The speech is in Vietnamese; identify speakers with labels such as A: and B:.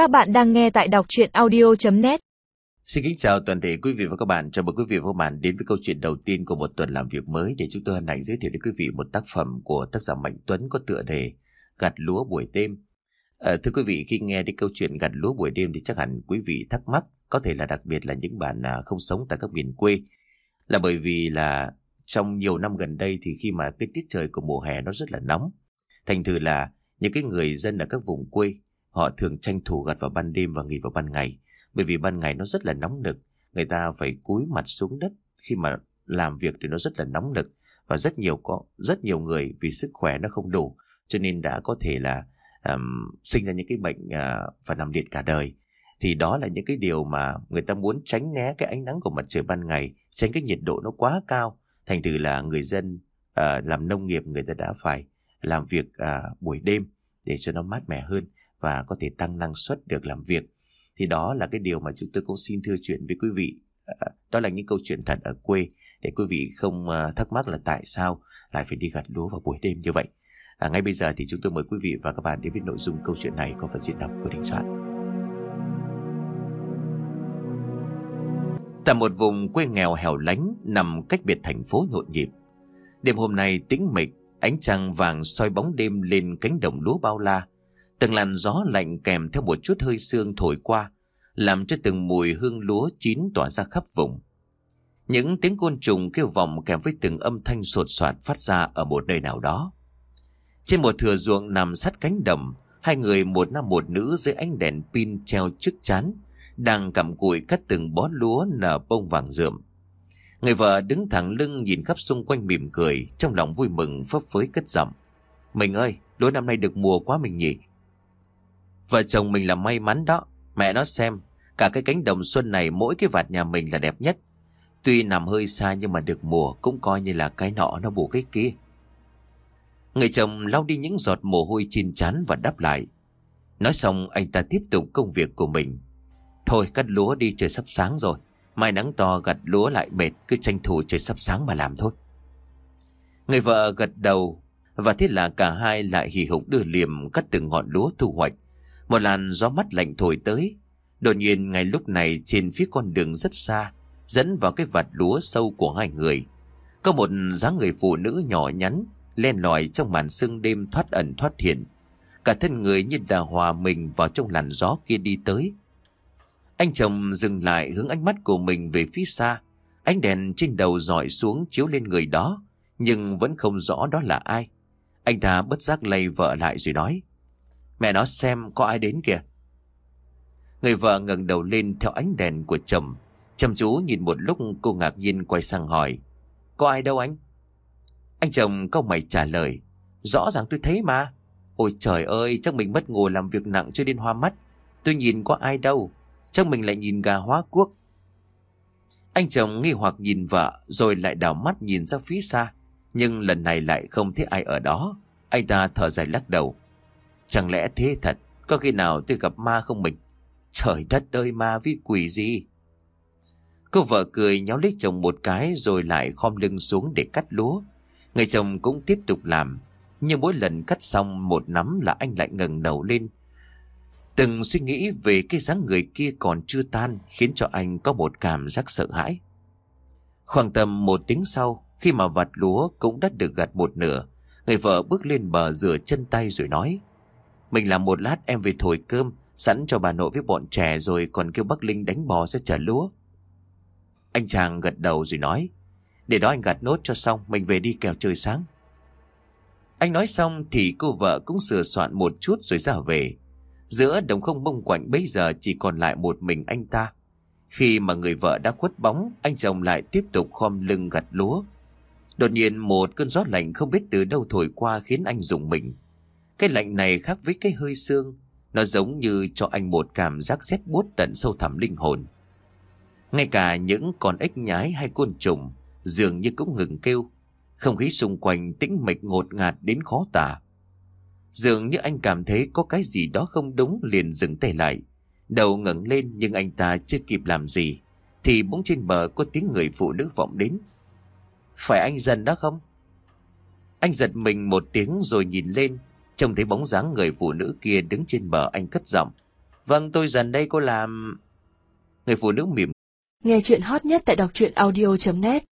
A: Các bạn đang nghe tại đọc chuyện audio.net
B: Xin kính chào toàn thể quý vị và các bạn. Chào mừng quý vị và các bạn đến với câu chuyện đầu tiên của một tuần làm việc mới để chúng tôi hân hạnh giới thiệu đến quý vị một tác phẩm của tác giả Mạnh Tuấn có tựa đề Gặt lúa buổi đêm. À, thưa quý vị, khi nghe đến câu chuyện gặt lúa buổi đêm thì chắc hẳn quý vị thắc mắc, có thể là đặc biệt là những bạn à, không sống tại các miền quê. Là bởi vì là trong nhiều năm gần đây thì khi mà cái tiết trời của mùa hè nó rất là nóng. Thành thử là những cái người dân ở các vùng quê Họ thường tranh thủ gặt vào ban đêm và nghỉ vào ban ngày. Bởi vì ban ngày nó rất là nóng nực. Người ta phải cúi mặt xuống đất khi mà làm việc thì nó rất là nóng nực. Và rất nhiều có rất nhiều người vì sức khỏe nó không đủ cho nên đã có thể là um, sinh ra những cái bệnh uh, và nằm liệt cả đời. Thì đó là những cái điều mà người ta muốn tránh né cái ánh nắng của mặt trời ban ngày, tránh cái nhiệt độ nó quá cao. Thành thử là người dân uh, làm nông nghiệp người ta đã phải làm việc uh, buổi đêm để cho nó mát mẻ hơn và có thể tăng năng suất được làm việc. Thì đó là cái điều mà chúng tôi cũng xin thưa chuyện với quý vị. À, đó là những câu chuyện thật ở quê để quý vị không à, thắc mắc là tại sao lại phải đi gặt lúa vào buổi đêm như vậy. À, ngay bây giờ thì chúng tôi mời quý vị và các bạn đến với nội dung câu chuyện này có phần diễn đọc của Đình Soạn. Tại một vùng quê nghèo hẻo lánh nằm cách biệt thành phố nhộn nhịp. Đêm hôm nay tĩnh mịch, ánh trăng vàng soi bóng đêm lên cánh đồng lúa bao la Từng làn gió lạnh kèm theo một chút hơi sương thổi qua, làm cho từng mùi hương lúa chín tỏa ra khắp vùng. Những tiếng côn trùng kêu vọng kèm với từng âm thanh sột soạt phát ra ở một nơi nào đó. Trên một thửa ruộng nằm sát cánh đồng, hai người một nam một nữ dưới ánh đèn pin treo trước chán, đang cầm cùi cắt từng bó lúa nở bông vàng rượm. Người vợ đứng thẳng lưng nhìn khắp xung quanh mỉm cười, trong lòng vui mừng phấp phới cất giọng. Mình ơi, lúa năm nay được mùa quá mình nhỉ? Vợ chồng mình là may mắn đó. Mẹ nó xem, cả cái cánh đồng xuân này mỗi cái vạt nhà mình là đẹp nhất. Tuy nằm hơi xa nhưng mà được mùa cũng coi như là cái nọ nó bù cái kia. Người chồng lau đi những giọt mồ hôi chín chán và đáp lại. Nói xong anh ta tiếp tục công việc của mình. Thôi cắt lúa đi trời sắp sáng rồi. Mai nắng to gặt lúa lại mệt cứ tranh thủ trời sắp sáng mà làm thôi. Người vợ gật đầu và thế là cả hai lại hì hục đưa liềm cắt từng ngọn lúa thu hoạch một làn gió mắt lạnh thổi tới. Đột nhiên ngay lúc này trên phía con đường rất xa, dẫn vào cái vạt lúa sâu của hai người. Có một dáng người phụ nữ nhỏ nhắn, len lỏi trong màn sương đêm thoát ẩn thoát hiện. Cả thân người như đã hòa mình vào trong làn gió kia đi tới. Anh chồng dừng lại hướng ánh mắt của mình về phía xa. Ánh đèn trên đầu dọi xuống chiếu lên người đó, nhưng vẫn không rõ đó là ai. Anh ta bất giác lay vợ lại rồi nói. Mẹ nó xem có ai đến kìa. Người vợ ngẩng đầu lên theo ánh đèn của chồng. Chăm chú nhìn một lúc cô ngạc nhiên quay sang hỏi. Có ai đâu anh? Anh chồng câu mày trả lời. Rõ ràng tôi thấy mà. Ôi trời ơi, chắc mình mất ngủ làm việc nặng cho đến hoa mắt. Tôi nhìn có ai đâu. Chắc mình lại nhìn gà hóa quốc. Anh chồng nghi hoặc nhìn vợ rồi lại đảo mắt nhìn ra phía xa. Nhưng lần này lại không thấy ai ở đó. Anh ta thở dài lắc đầu. Chẳng lẽ thế thật, có khi nào tôi gặp ma không mình? Trời đất ơi ma với quỷ gì? Cô vợ cười nhéo lấy chồng một cái rồi lại khom lưng xuống để cắt lúa. Người chồng cũng tiếp tục làm. Nhưng mỗi lần cắt xong một nắm là anh lại ngẩng đầu lên. Từng suy nghĩ về cái dáng người kia còn chưa tan khiến cho anh có một cảm giác sợ hãi. Khoảng tầm một tiếng sau, khi mà vặt lúa cũng đã được gặt một nửa, người vợ bước lên bờ rửa chân tay rồi nói. Mình làm một lát em về thổi cơm, Sẵn cho bà nội với bọn trẻ Rồi còn kêu bác Linh đánh bò ra chở lúa. Anh chàng gật đầu rồi nói, Để đó anh gặt nốt cho xong, Mình về đi kèo trời sáng. Anh nói xong thì cô vợ cũng sửa soạn một chút rồi ra về. Giữa đồng không bông quạnh bây giờ chỉ còn lại một mình anh ta. Khi mà người vợ đã khuất bóng, Anh chồng lại tiếp tục khom lưng gặt lúa. Đột nhiên một cơn gió lạnh không biết từ đâu thổi qua khiến anh rùng mình cái lạnh này khác với cái hơi xương. Nó giống như cho anh một cảm giác rét buốt tận sâu thẳm linh hồn. Ngay cả những con ếch nhái hay côn trùng dường như cũng ngừng kêu. Không khí xung quanh tĩnh mịch ngột ngạt đến khó tả. Dường như anh cảm thấy có cái gì đó không đúng liền dừng tay lại. Đầu ngẩng lên nhưng anh ta chưa kịp làm gì. Thì bỗng trên bờ có tiếng người phụ nữ vọng đến. Phải anh dần đó không? Anh giật mình một tiếng rồi nhìn lên Trông thấy bóng dáng người phụ nữ kia đứng trên bờ anh cất giọng. Vâng tôi dần đây cô làm Người phụ nữ mỉm
C: Nghe chuyện hot nhất tại đọc truyện audio.net